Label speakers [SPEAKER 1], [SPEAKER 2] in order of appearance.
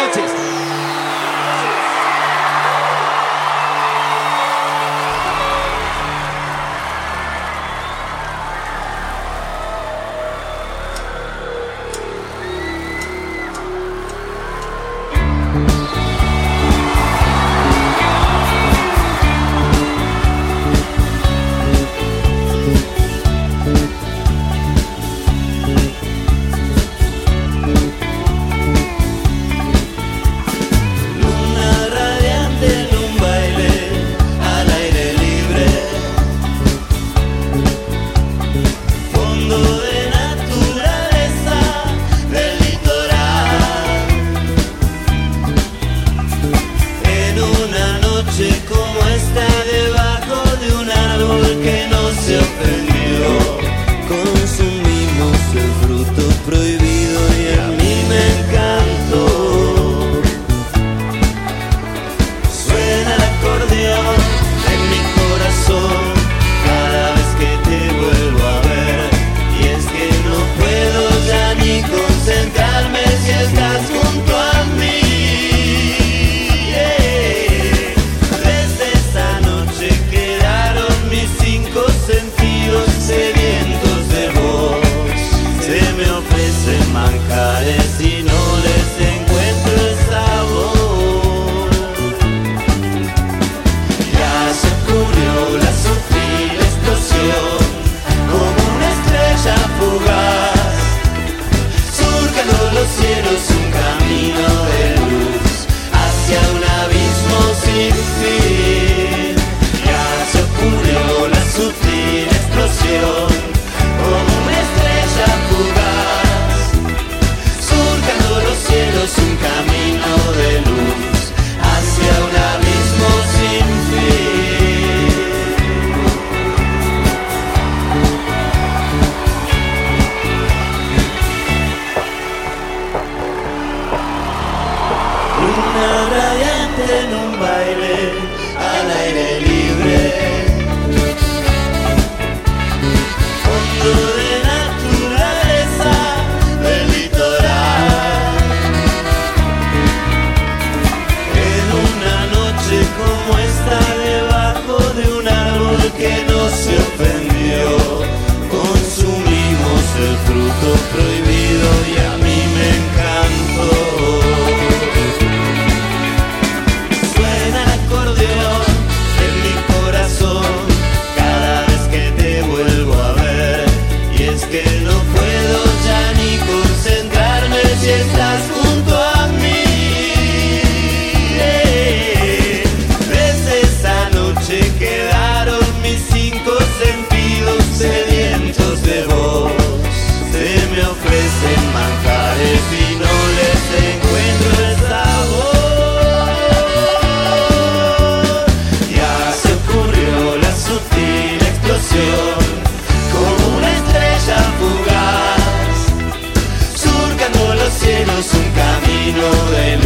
[SPEAKER 1] notice. en un baile al aire libre. Fondo de naturaleza del litoral. En una noche como esta debajo de un árbol que no se ofendió, consumimos el fruto prohibido. camino de